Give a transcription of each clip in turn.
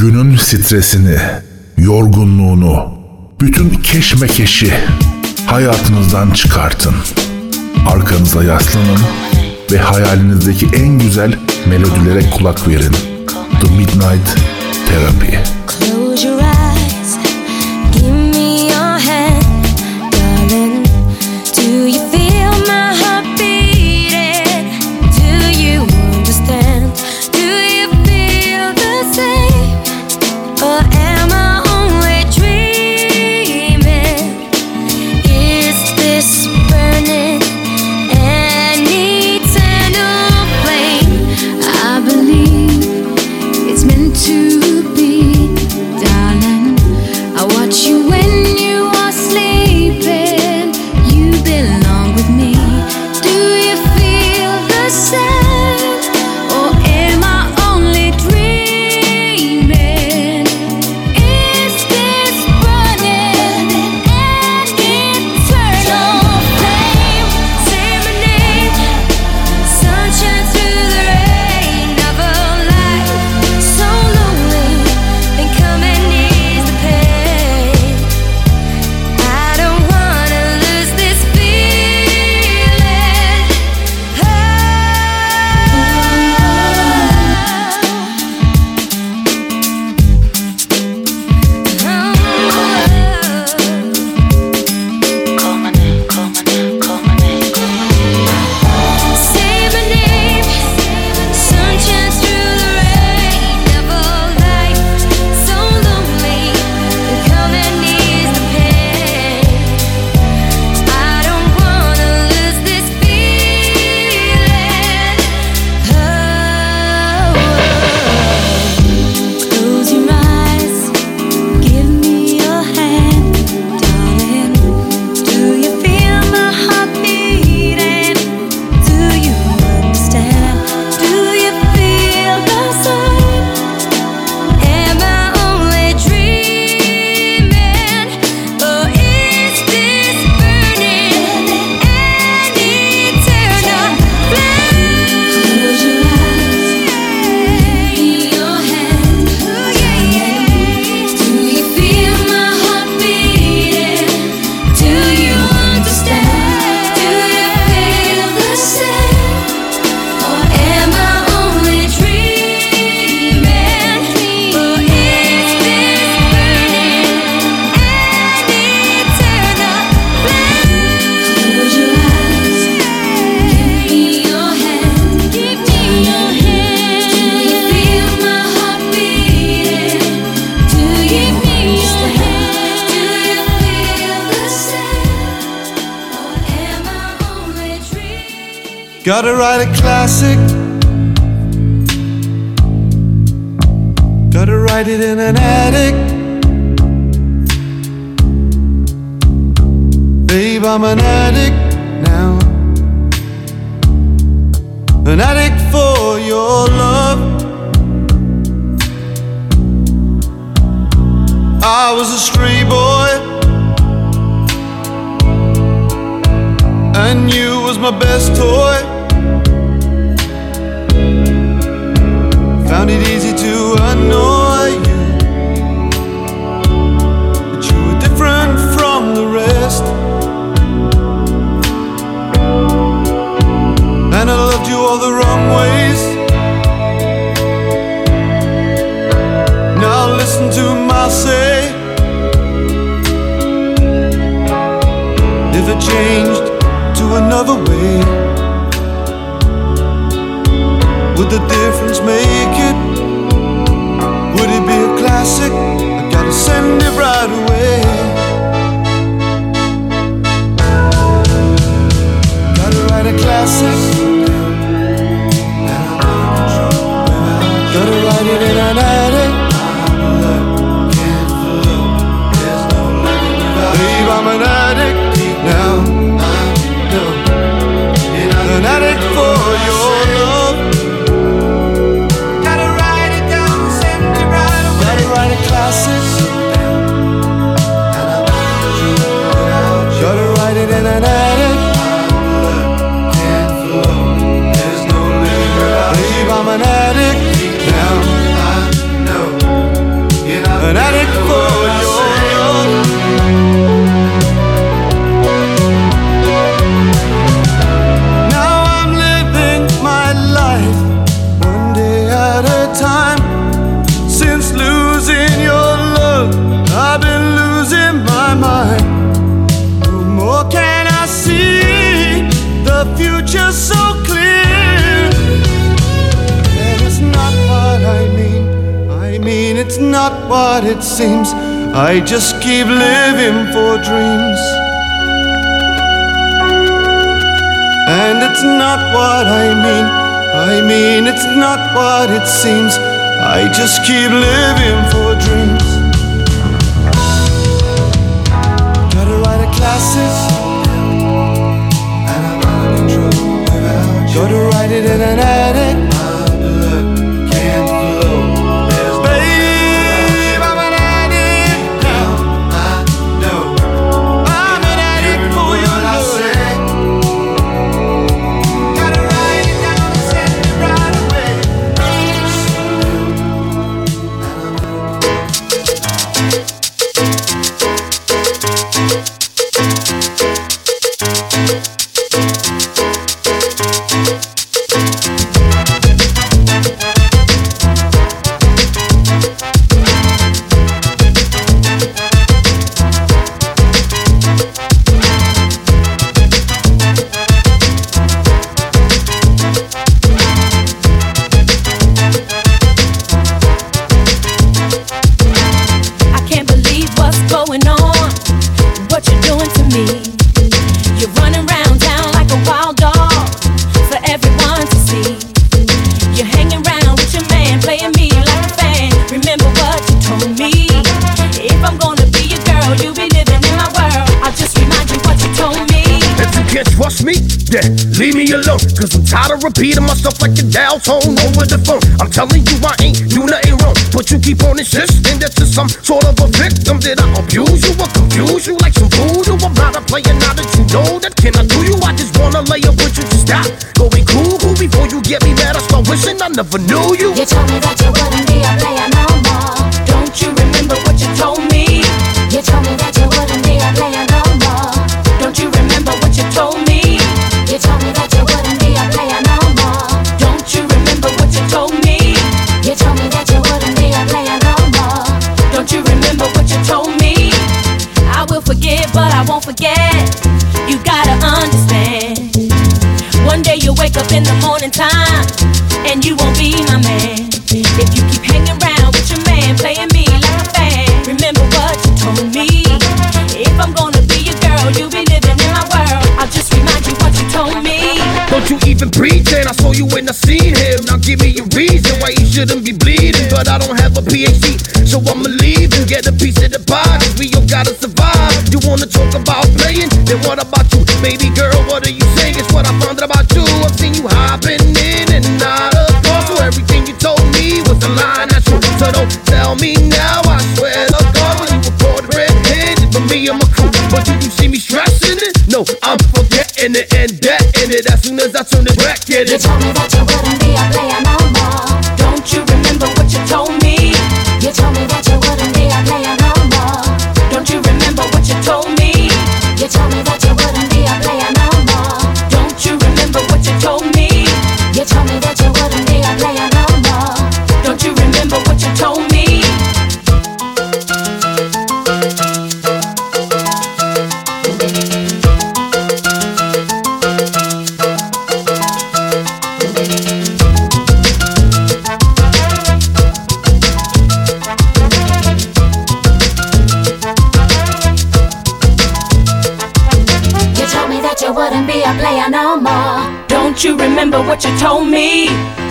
Günün stresini, yorgunluğunu, bütün keşmekeşi hayatınızdan çıkartın. Arkanıza yaslanın ve hayalinizdeki en güzel melodilere kulak verin. The Midnight Therapy. Close your eyes. And end. Eh? In the morning time and you won't be my man. If you keep hanging around with your man, playing me like a fan, remember what you told me. If I'm gonna be your girl, you'll be living in my world. I'll just remind you what you told me. Don't you even pretend I saw you in the scene here. Now give me a reason why you shouldn't be bleeding. But I don't have a PhD, so I'ma leave and get a piece of the pie. Cause we all gotta survive. You wanna talk about playing? Then what about you? Baby girl, what are you saying? It's what I found out about seen you hopping in and out of cars. So everything you told me was a lie, that's true. So don't tell me now, I swear to God, when you caught red-handed, but me and my crew. But do you see me stressing it? No, I'm forgetting it and that in it. As soon as I turn it back, get You it. told me that you wouldn't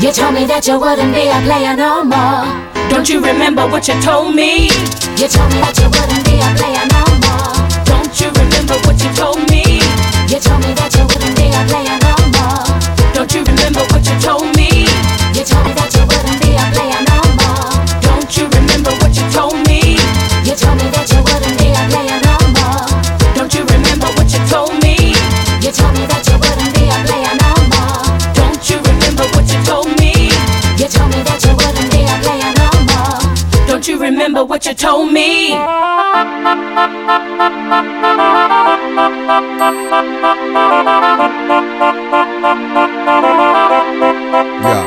You told me that you wouldn't be a player no more. Don't you remember what you told me? You told me that you wouldn't be a player no more. Don't you remember what you told me? You told me that you wouldn't be a player no more. Don't you remember what you told me? You told me that what you told me? Yeah.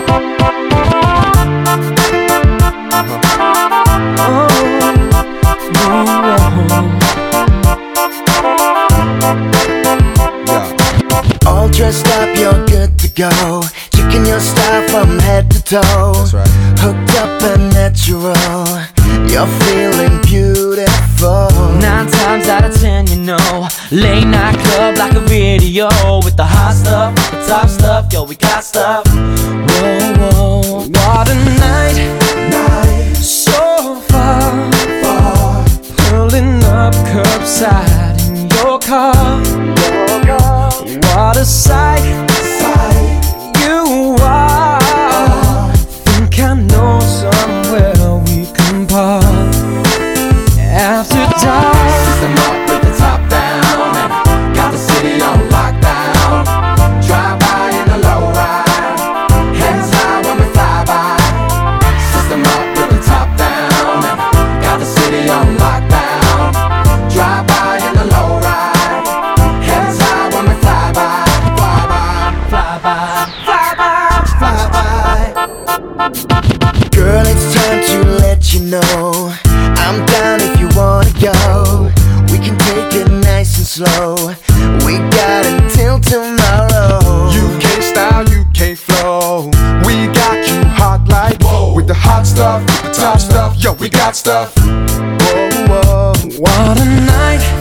hot stuff. Whoa, whoa, what a night.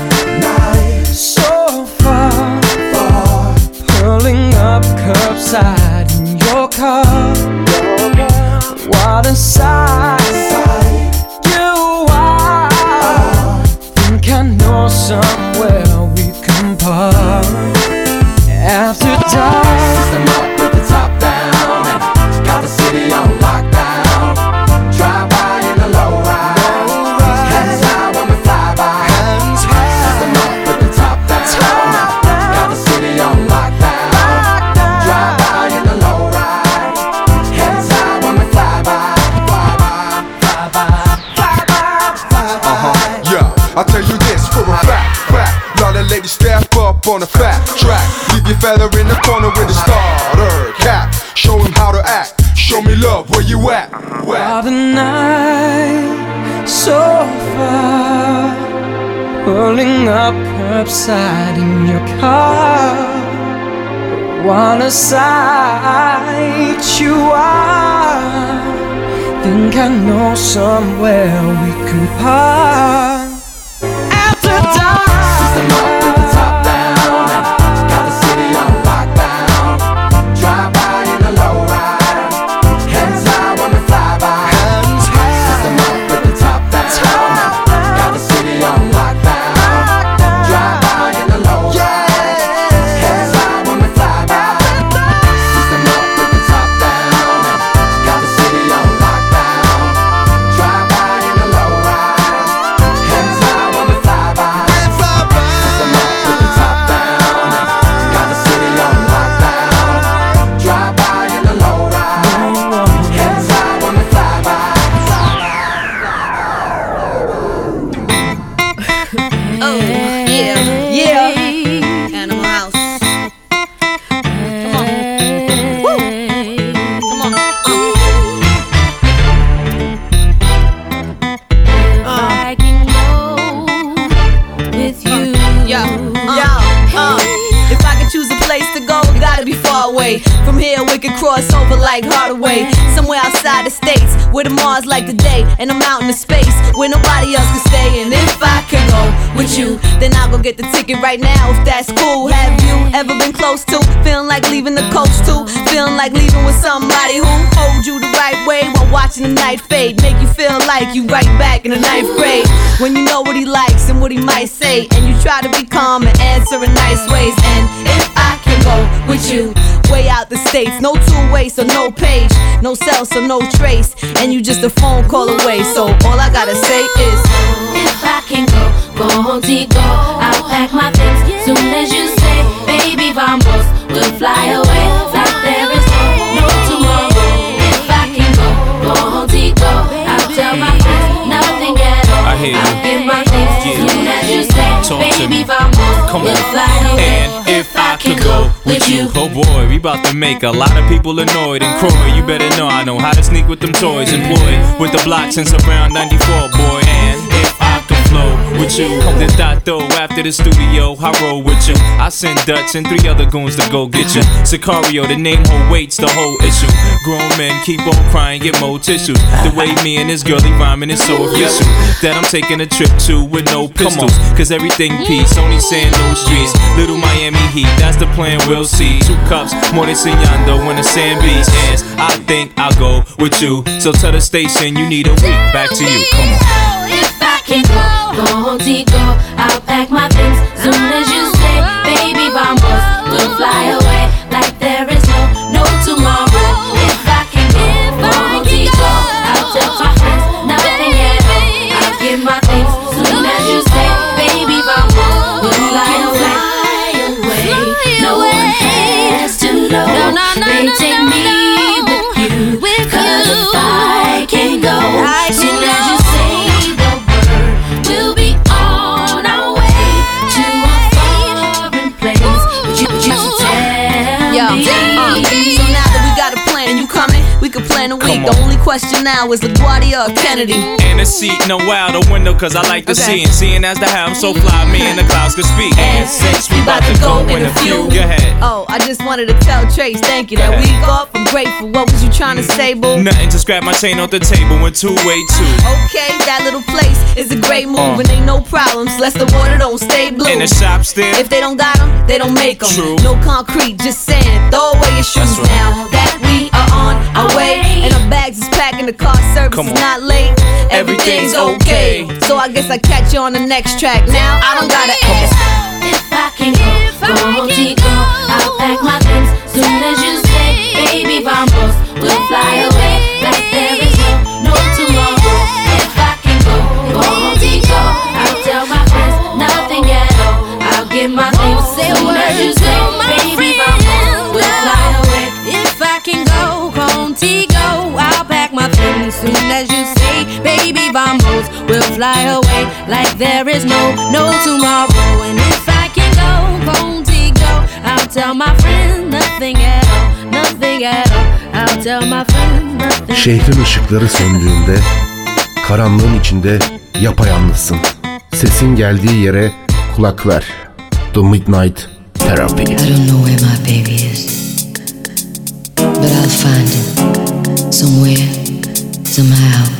somewhere we can hide. like, you right back in the ninth grade. When you know what he likes and what he might say, and you try to be calm and answer in nice ways. And if I can go with you, way out the states, no two ways, so no page, no cell, so no trace, and you just a phone call away. So all I gotta say is, if I can go, go, go. about to make a lot of people annoyed and croy. You better know I know how to sneak with them toys. Employed with the blocks since around 94, boy with you. The thought though, after the studio, I roll with you. I send Dutch and three other goons to go get you. Sacario, the name hold weights, the whole issue. Grown men keep on crying, get more tissues. The way me and this girlie rhyming is so official that I'm taking a trip to with no pistols. Cause everything peace, only saying no streets. Little Miami Heat, that's the plan, we'll see. Two cups, more than Signando when the sand beats ends. I think I'll go with you. So tell the station you need a week. Back to you, come on. Can go, go, go, I'll pack my things. Soon as you say, baby, vamos, we'll fly away question now is LaGuardia or Kennedy. And a seat, no out the window, cause I like to Okay. see. And seeing as the how I'm so fly, me and the clouds can speak. And since we about to go in a few, go ahead. Oh, I just wanted to tell Trace, thank you. That week off, I'm grateful. What was you trying to say, boo? Nothing to scrap my chain off the table in two way two. Okay, that little place is a great move Uh. and ain't no problems. Less the water don't stay blue. In the shop still. If they don't got them, they don't make them. True. No concrete, just sand. Throw away your shoes right. now. That we are on. And our bags is packed and the car service Come is not late. Everything's okay. So I guess I catch you on the next track. Now I don't gotta ask. If I can go, go, go, I'll pack my things soon as you say, baby, vamos, we'll fly away fly away like there is no, no tomorrow. And if I can go contigo, I'll tell my friends nothing at all, nothing at all. I'll tell my friends nothing. Şehrin ışıkları söndüğünde, karanlığın içinde yapayalnızsın. Sesin geldiği yere kulak ver. The Midnight Therapy. I don't know where my baby is, but I'll find him somewhere, somehow.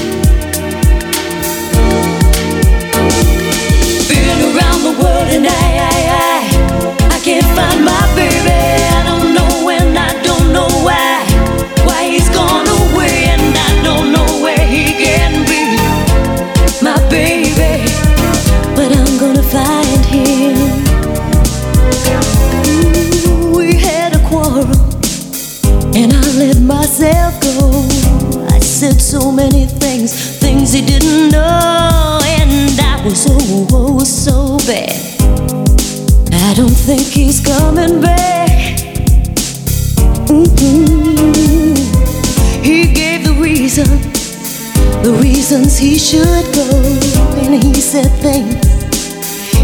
Myself go. I said so many things, things he didn't know, and I was oh, oh so bad. I don't think he's coming back. Mm-mm. He gave the reason, the reasons he should go, and he said things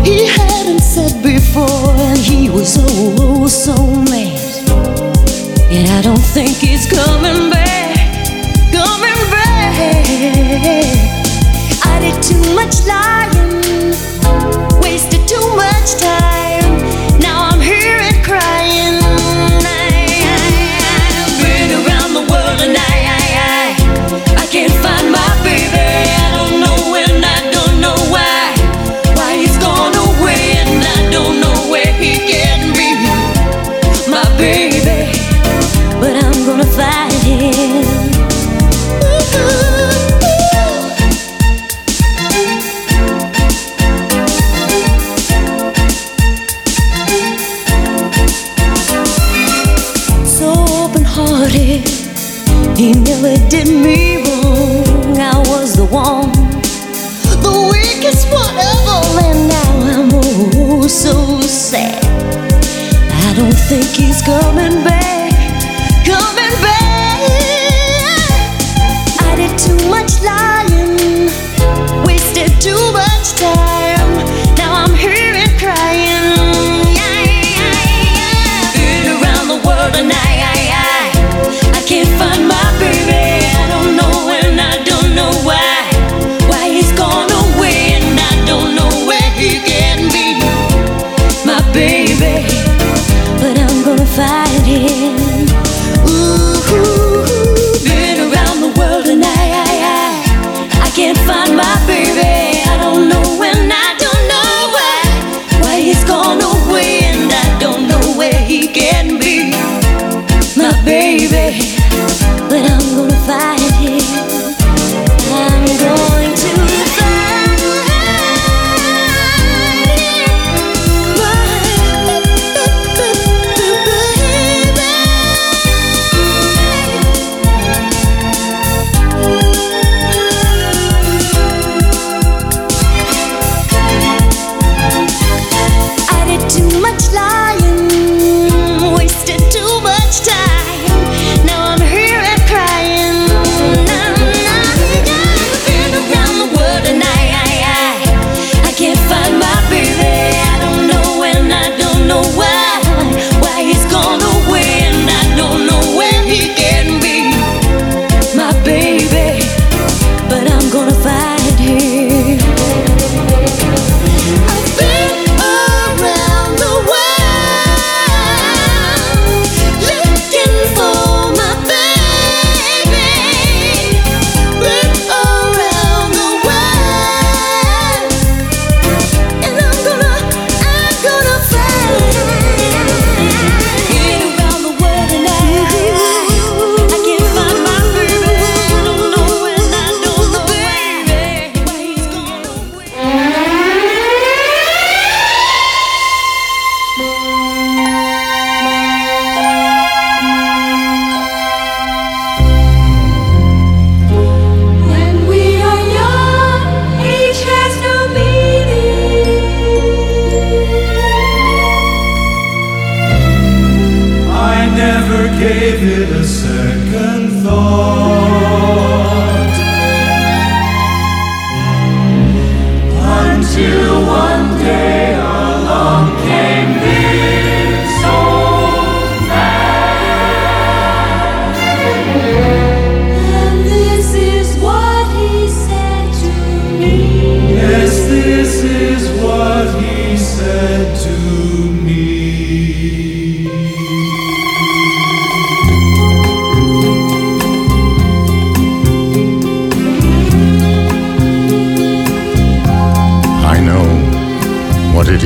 he hadn't said before, and he was oh, oh so mad. And I don't think he's coming back, coming back. I did too much lying, wasted too much time.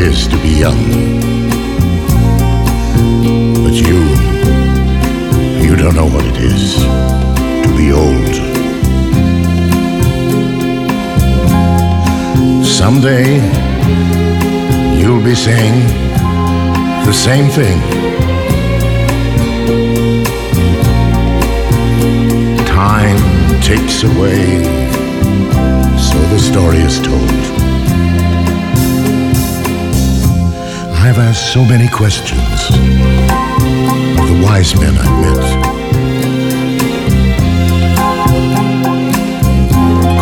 Is to be young. But you, you don't know what it is to be old. Someday, you'll be saying the same thing. Time takes away, so the story is told. I've asked so many questions of the wise men I've met.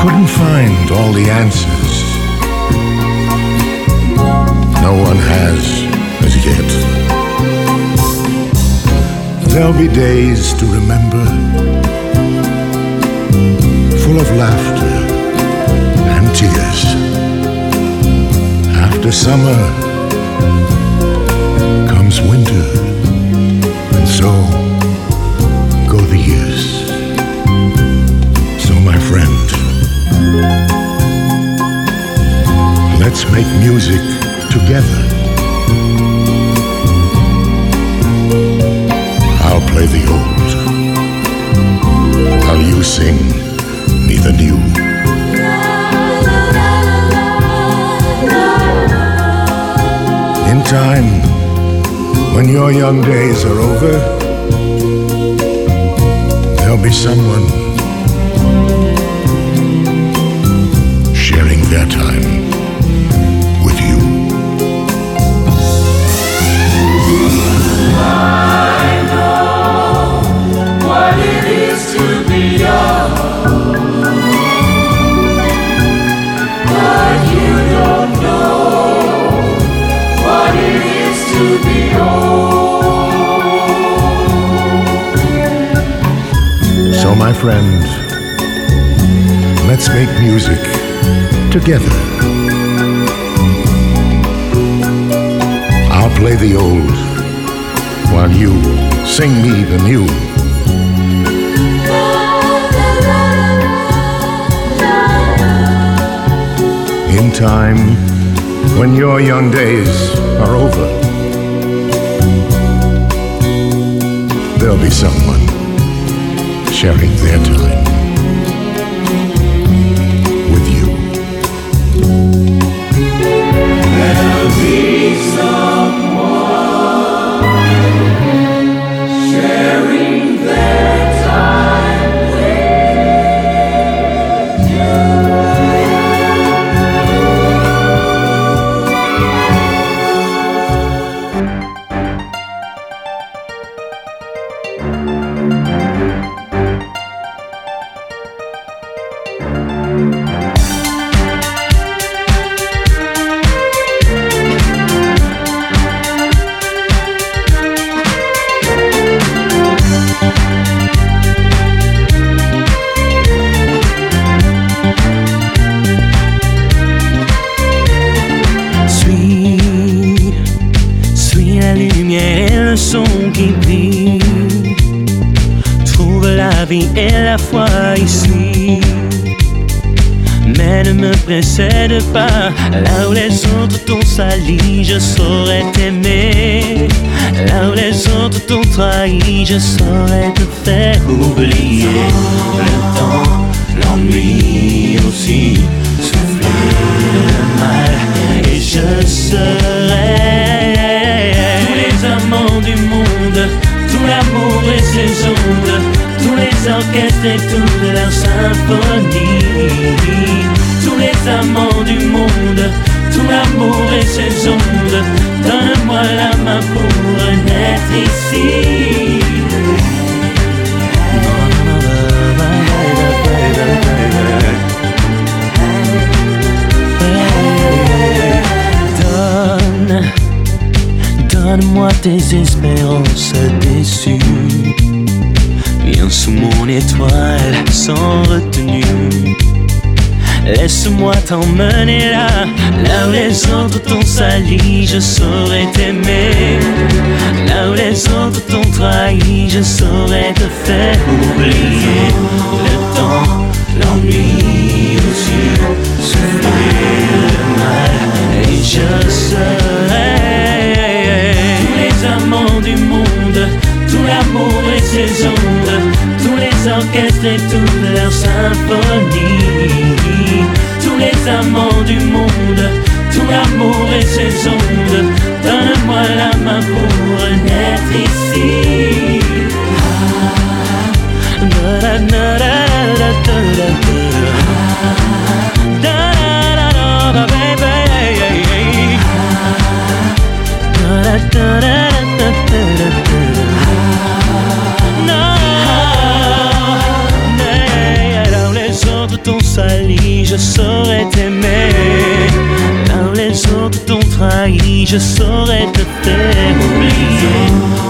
Couldn't find all the answers. No one has as yet. There'll be days to remember, full of laughter and tears. After summer, comes winter, and so go the years. So, my friend, let's make music together. I'll play the old, while you sing me the new. Time, when your young days are over, there'll be someone sharing their time So, my friend, let's make music together. I'll play the old while you sing me the new. In time, when your young days are over, there'll be someone sharing their time with you. Je saurais t'aimer. Là où les autres t'ont trahi, je saurais te faire oublier le temps, l'ennui aussi, souffler le mal et je serai tous les amants du monde, tout l'amour et ses ondes, tous les orchestres et toute leur symphonie, tous les amants du monde, tout l'amour et ses ondes, donne-moi la main pour naître ici. Donne, donne-moi tes espérances déçues. Viens sous mon étoile sans retenue. Laisse-moi t'emmener là, là où les autres t'ont sali, je saurais t'aimer. Là où les autres t'ont trahi, je saurais te faire oublier. Le temps, l'ennui aussi, souffrir le mal, et je serai tous les amants du monde, tout l'amour et ses ondes, orchestres et toute leur symphonie, tous les amants du monde, tout l'amour et ses ondes, donne-moi la main pour naître ici. Ah, saurais t'aimer. Où les autres t'ont trahi, je saurais te faire oublier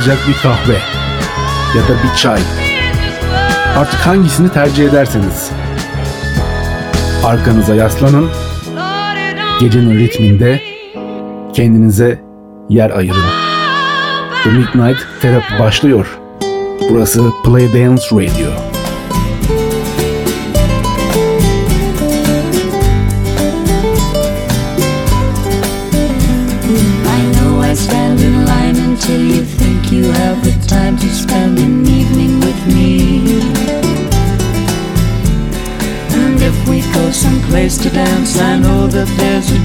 sıcak bir kahve ya da bir çay. Artık hangisini tercih ederseniz. Arkanıza yaslanın. Gecenin ritminde kendinize yer ayırın. The Midnight Therapy başlıyor. Burası Play Dance Radio.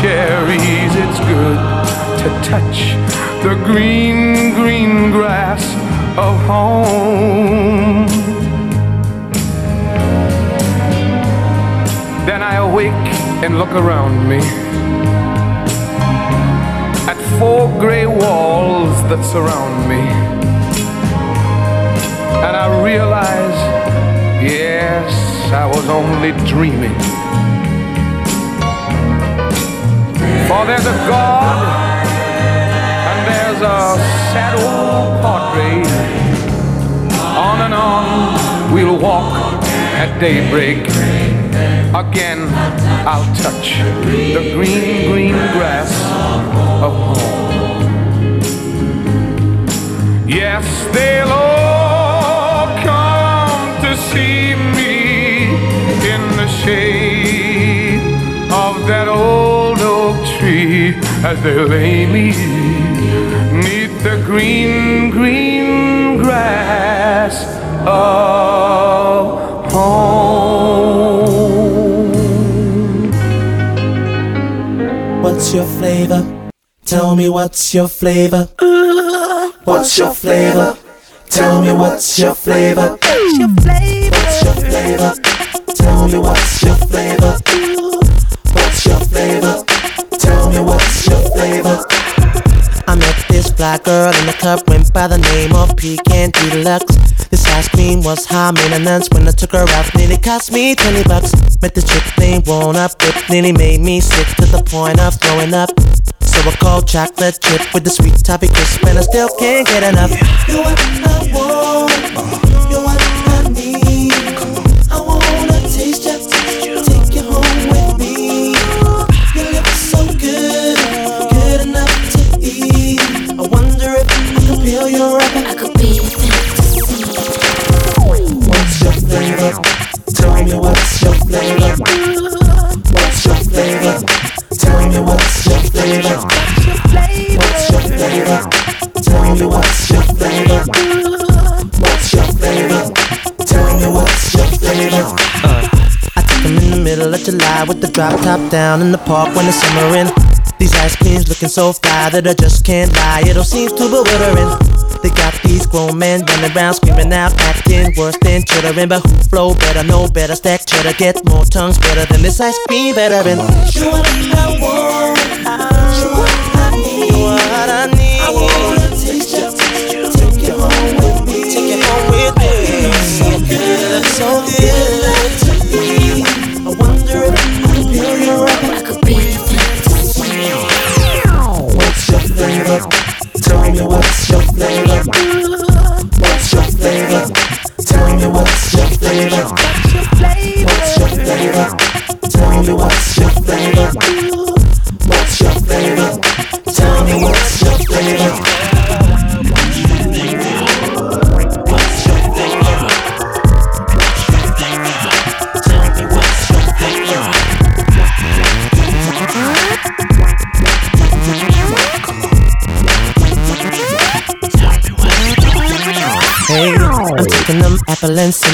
cherries. It's good to touch the green, green grass of home. Then I awake and look around me at four gray walls that surround me. And I realize, yes, I was only dreaming. For there's a God and there's a sad old portrait. On and on we'll walk at daybreak. Again, I'll touch the green, green grass of home. Yes, they'll all come to see me in the shade of that old oak tree as they lay me neath the green, green grass of home. What's your flavor? Tell me what's your flavor? What's your flavor? Tell me what's your flavor? What's your flavor? What's your flavor? Tell me what's your fly girl in the club, went by the name of Pecan Deluxe. This ice cream was high maintenance when I took her out, nearly cost me 20 bucks. Met the chick named Won't Up, it nearly made me sick to the point of throwing up. So I called chocolate chip with the sweet toffee crisp, and I still can't get enough. You're what I want, you're what What's your flavor? Tell me what's your flavor? What's your flavor? Tell me what's your flavor? What's your flavor? Tell me what's your flavor? Uh, I took them in the middle of July with the drop top down in the park when the summer in. These ice creams looking so fly that I just can't lie. It all seems too bewildering. They got these grown men running around screaming out, acting worse than chittering. But who flow better, know better, stack cheddar, get more tongues better than this ice cream veteran. What I want, me what's your flavor?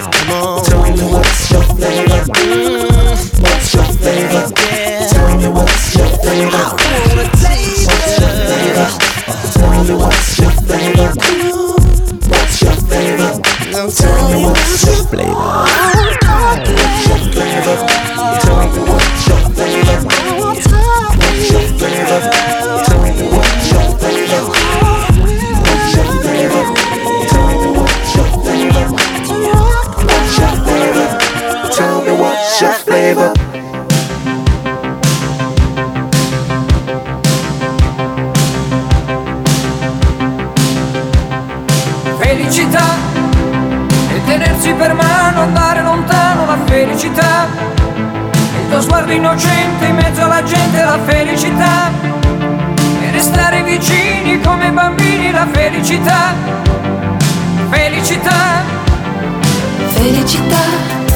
Flavor? Come on. Tell me what's your flavor. Mm, what's your flavor? Tell me what's your flavor. I wanna taste what's your flavor. Tell me what's your flavor. Mm, what's your flavor? Tell me what's your flavor. What's your flavor? Flavor. Felicità e tenersi per mano, andare lontano la felicità. Il tuo sguardo innocente in mezzo alla gente la felicità. E restare vicini come bambini la felicità. Felicità. Felicità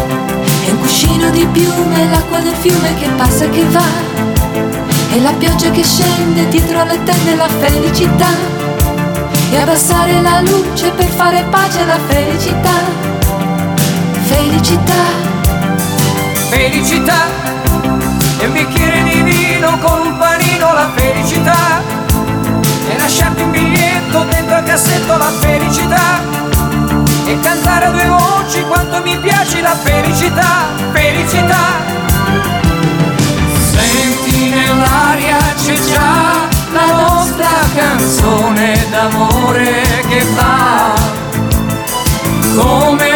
cuscino di piume, l'acqua del fiume che passa e che va. E la pioggia che scende dietro alle tende la felicità. E abbassare la luce per fare pace alla felicità. Felicità. Felicità e un bicchiere di vino con un panino la felicità e lasciarti un biglietto dentro al cassetto la felicità e cantare a due voci quanto mi piace la felicità, felicità. Senti nell'aria c'è già la nostra canzone d'amore che va come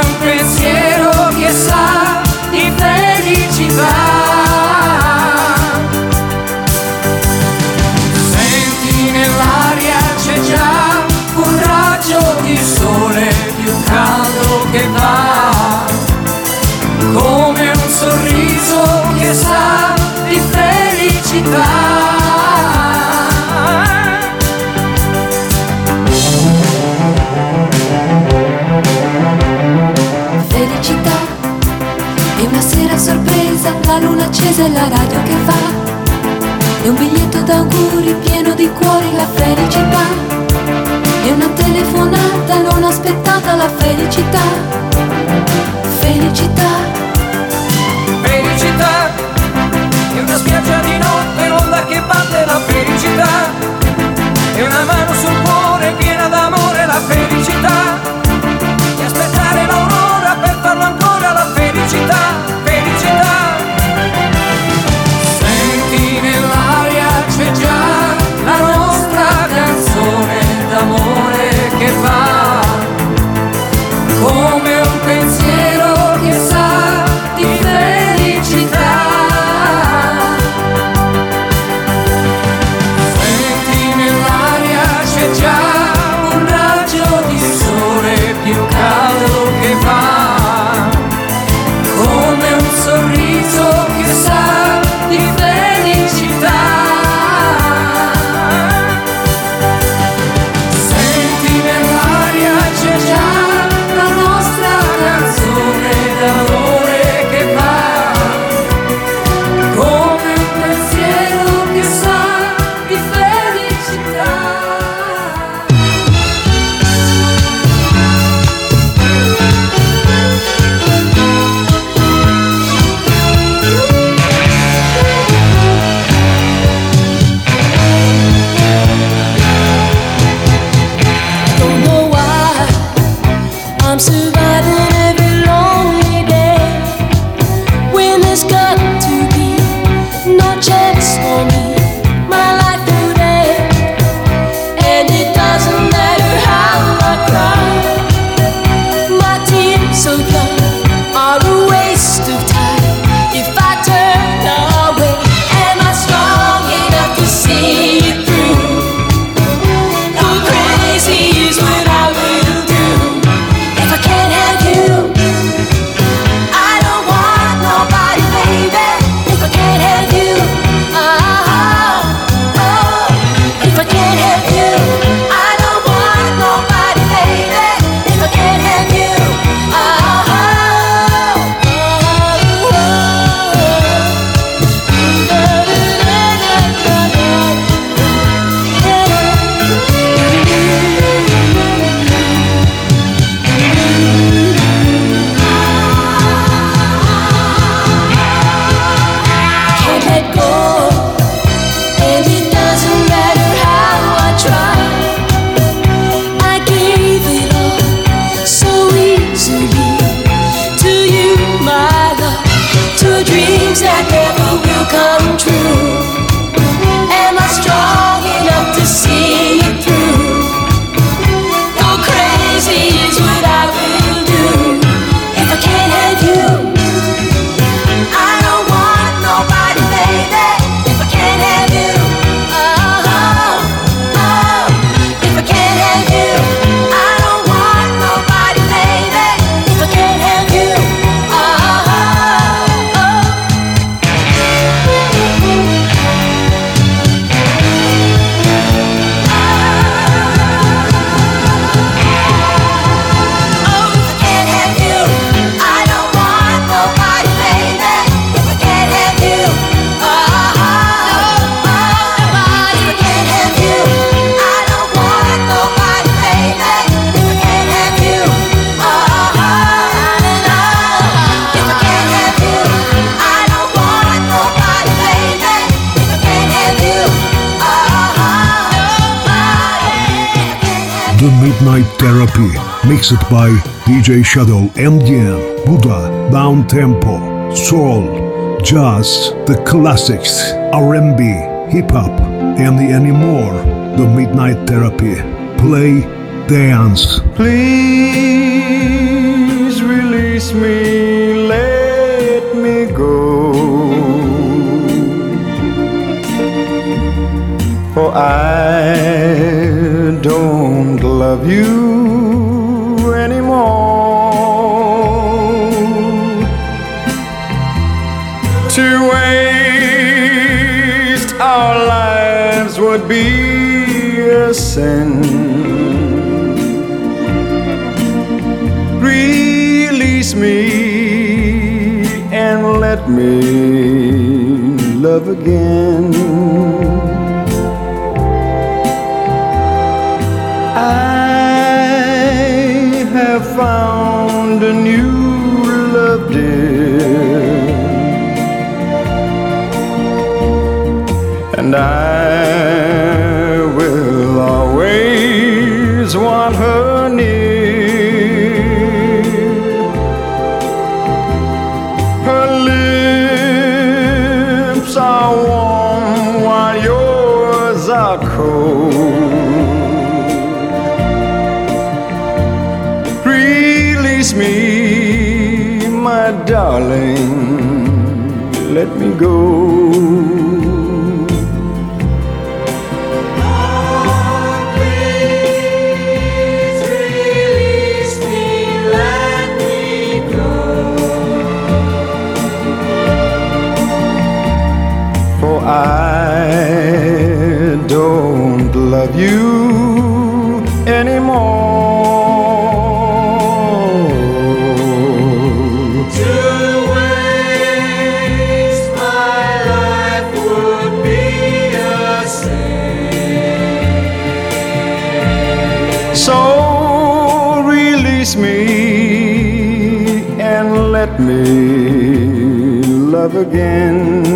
luna accesa e la radio che va. È un biglietto d'auguri pieno di cuori la felicità. È una telefonata non aspettata la felicità. Felicità. Felicità è una spiaggia di notte, l'onda che batte la felicità. By DJ Shadow MDM. Buddha, Down Tempo, Soul, Jazz, The Classics, R&B, Hip Hop, and any more. The Midnight Therapy. Play, dance. Please release me, let me go. For I don't love you To waste our lives would be a sin. Release me and let me love again. I have found a new and I will always want her near. Her lips are warm while yours are cold. Release me, my darling. Let me go. Love you anymore. To waste my life would be a sin. So release me and let me love again.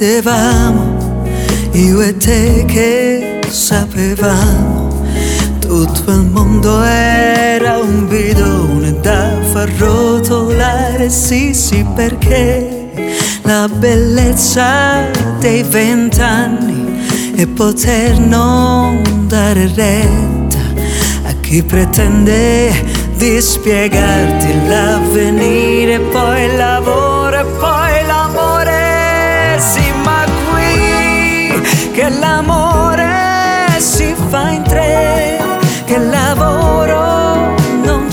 Che ridevamo, io e te che sapevamo. Tutto il mondo era un bidone da far rotolare, sì sì perché la bellezza dei vent'anni è poter non dare retta a chi pretende di spiegarti l'avvenire, poi il lavoro e poi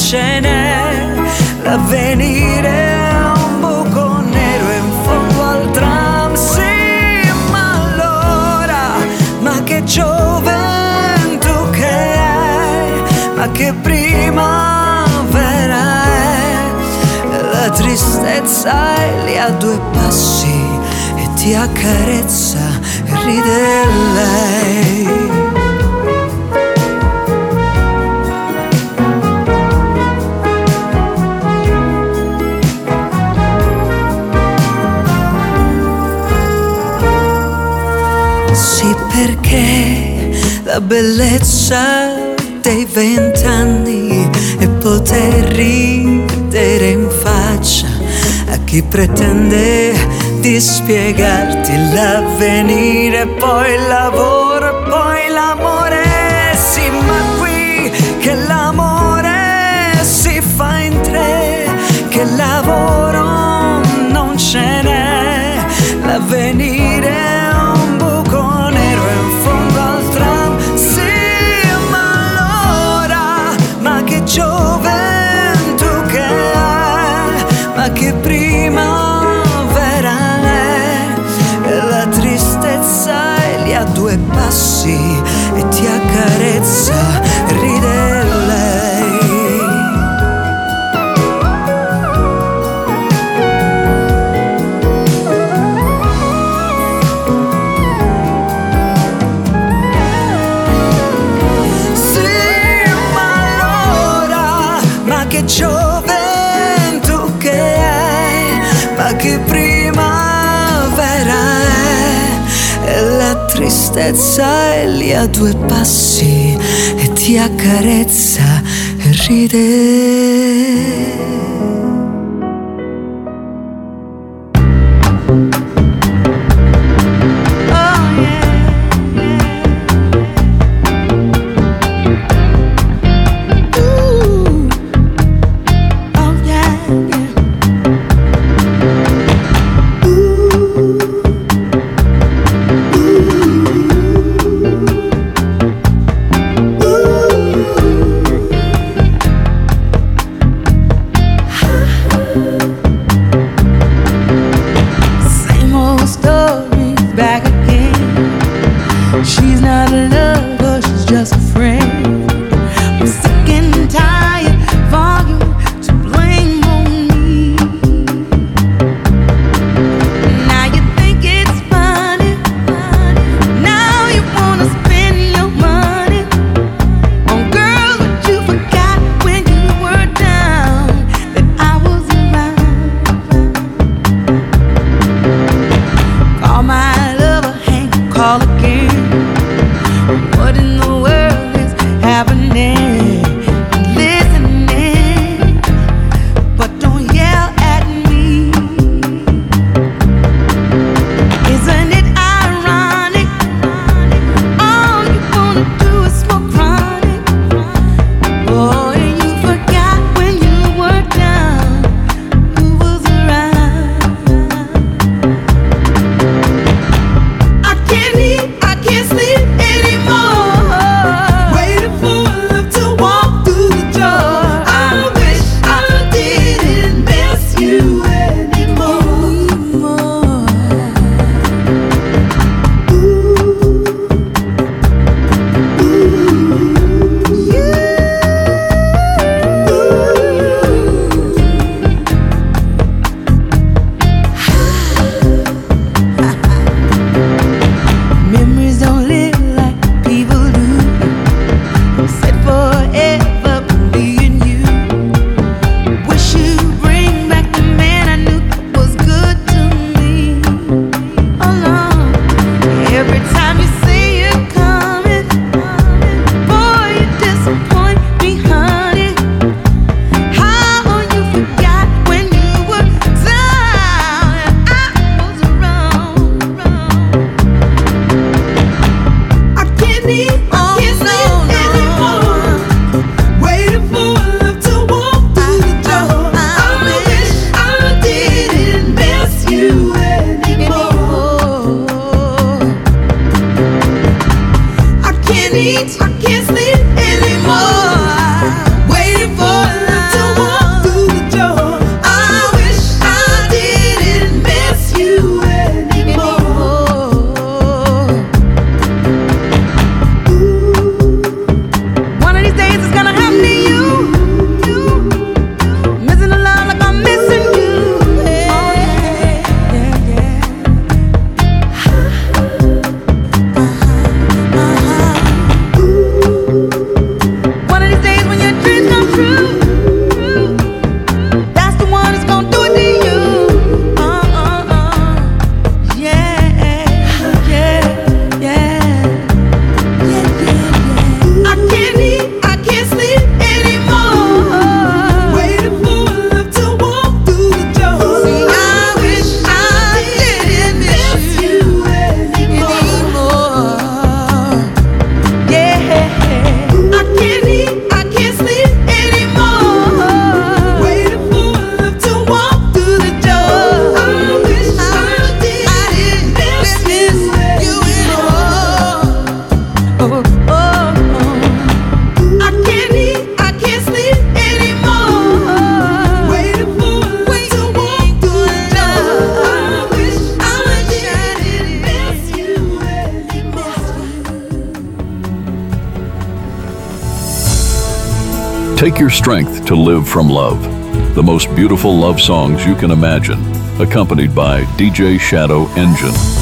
ce n'è, l'avvenire è un buco nero in fondo al tram. Sì, ma allora, ma che gioventù che hai, ma che primavera è, la tristezza è lì a due passi e ti accarezza e ride lei. Sì, perché la bellezza dei vent'anni è poter ridere in faccia a chi pretende di spiegarti l'avvenire, poi il lavoro tristezza è lì a due passi e ti accarezza e ride. from Love, the most beautiful love songs you can imagine, accompanied by DJ Shadow Engine.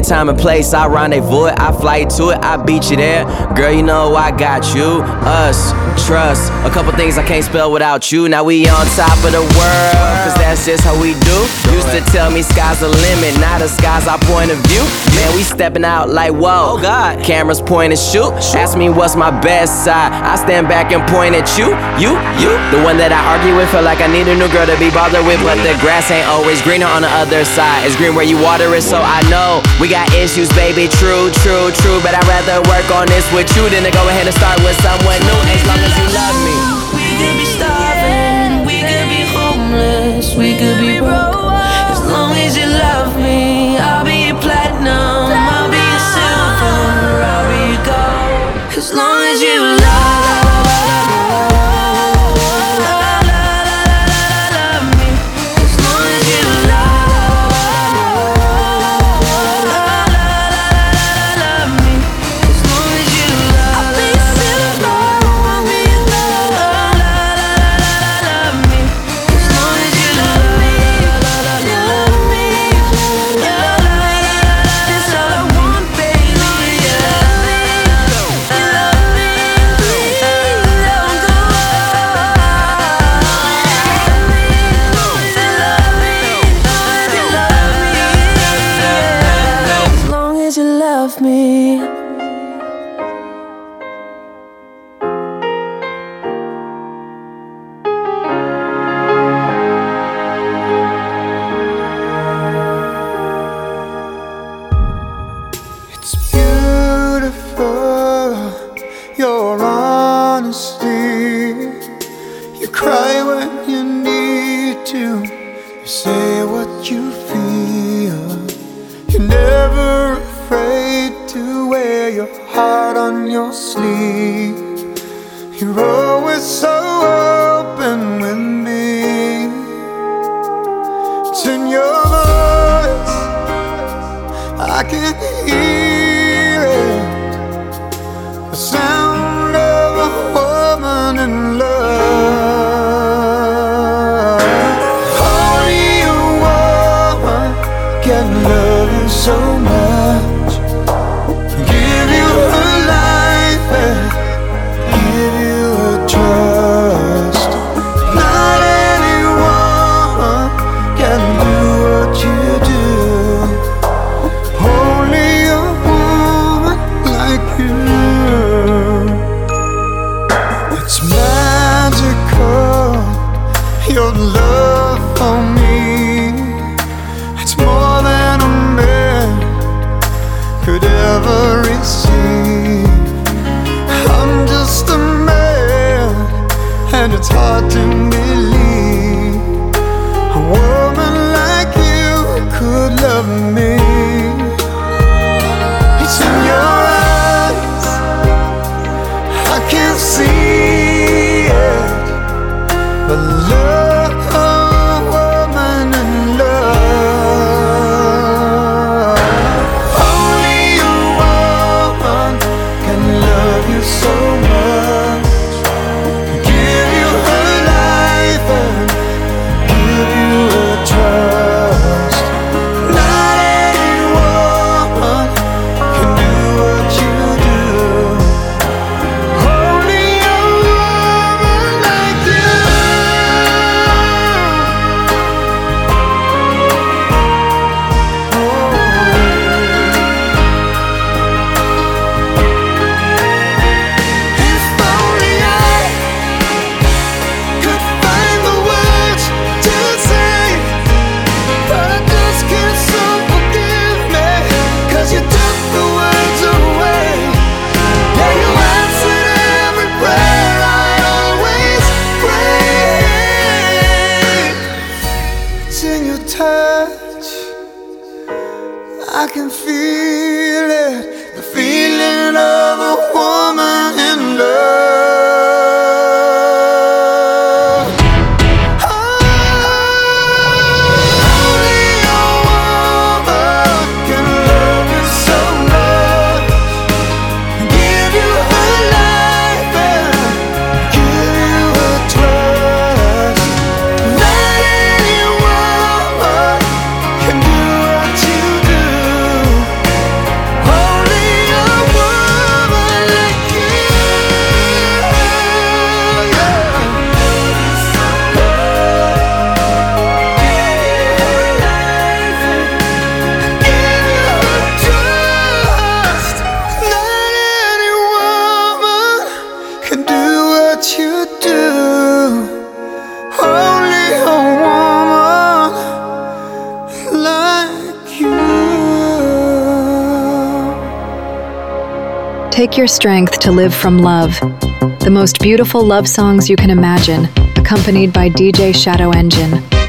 it, time and place. I rendezvous it, I fly to it, I beat you there. Girl, you know I got you. Us, trust. A couple things I can't spell without you. Now we on top of the world, cause that's just how we do. Used to tell me sky's the limit, now the sky's our point of view. Man, we stepping out like whoa. Oh God. Cameras point and shoot. Ask me what's my best side. I stand back and point at you, you, you. The one that I argue with, feel like I need a new girl to be bothered with. But the grass ain't always greener on the other side. It's green where you water it, so I know we got issues, baby, true, true, true. But I'd rather work on this with you than to go ahead and start with someone new as long as you love me. We could be starving, we could be homeless, we could be broke. As long as you love me. Take your strength to live from love. The most beautiful love songs you can imagine, accompanied by DJ Shadow Engine.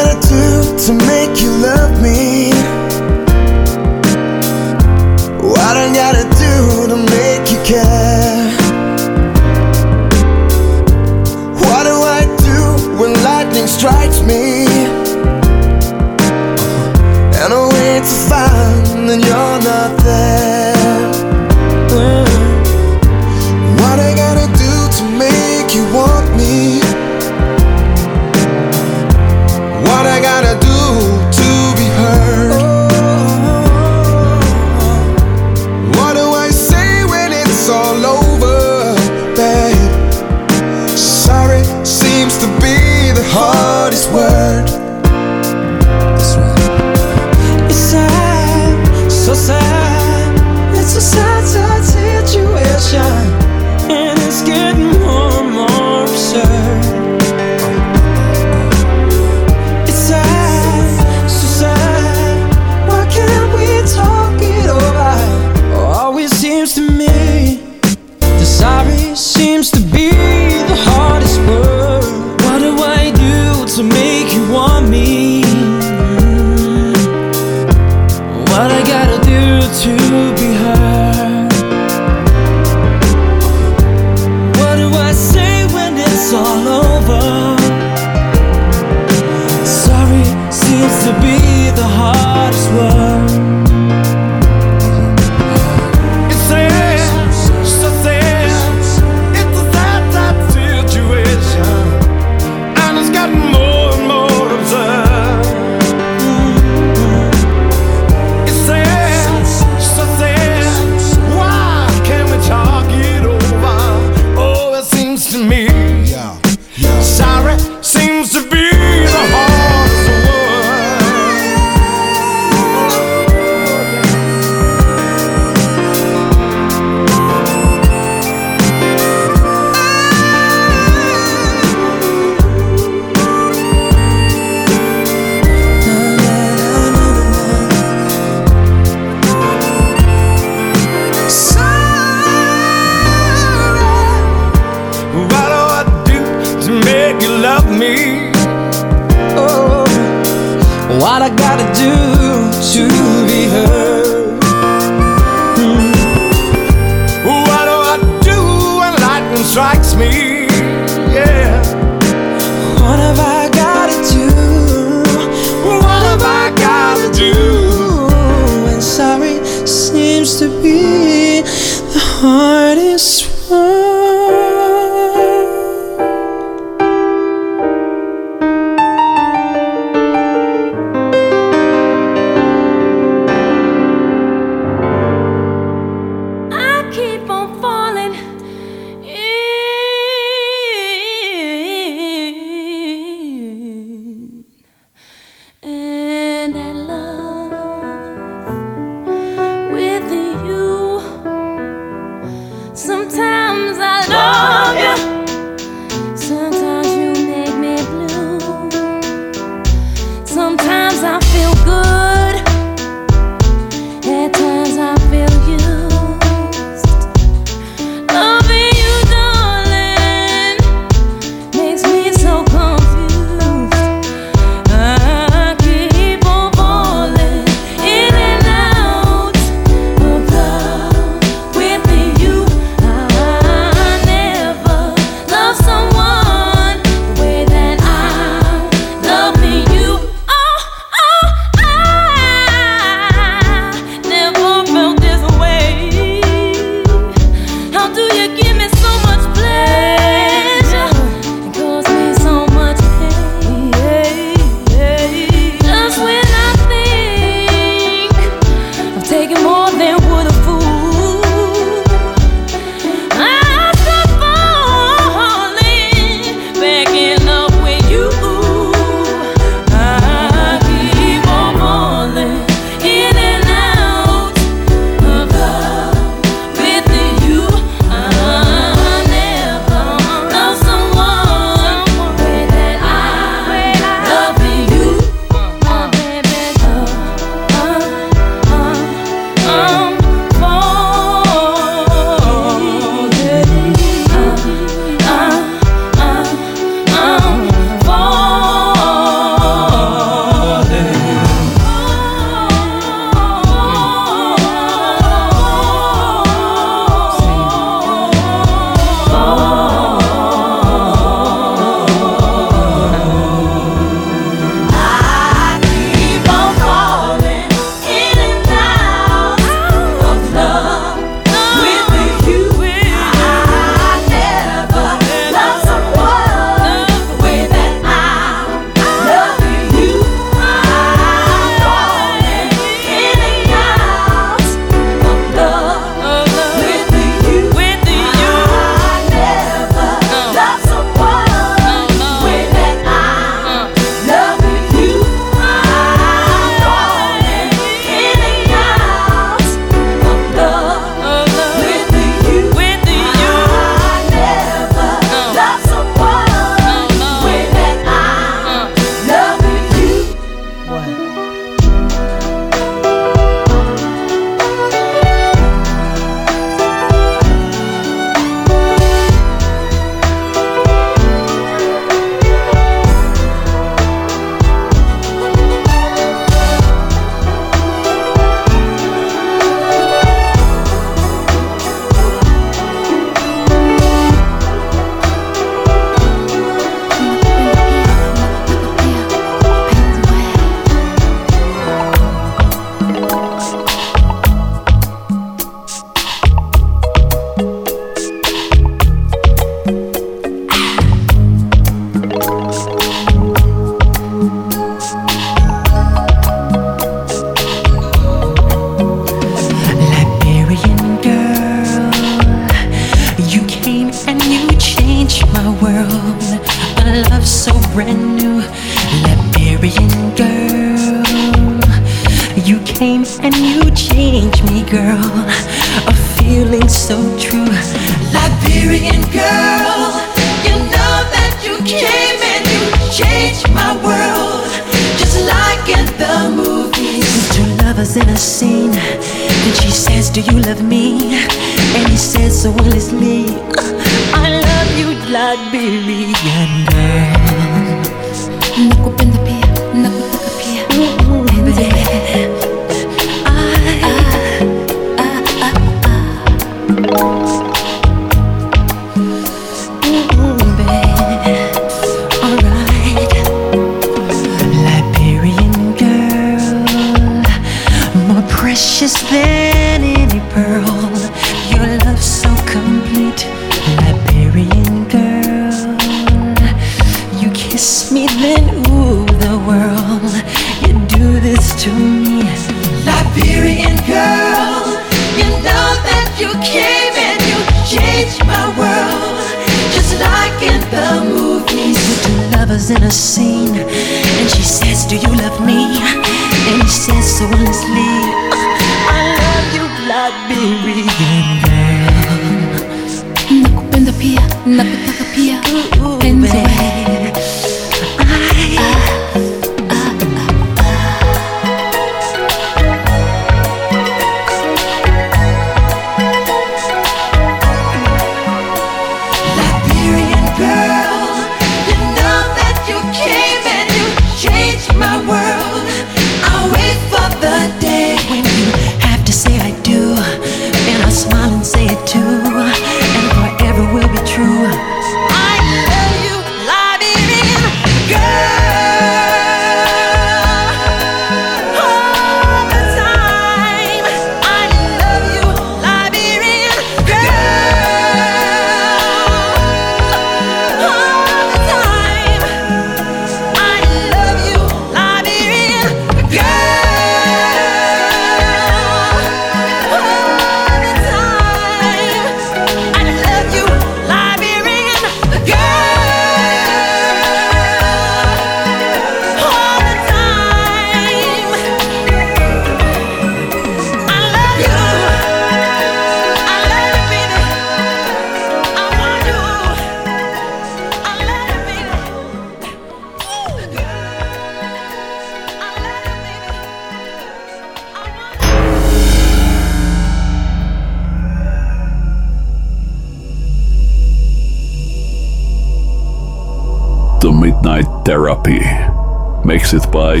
Mixed by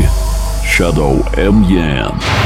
Shadow M. Yan.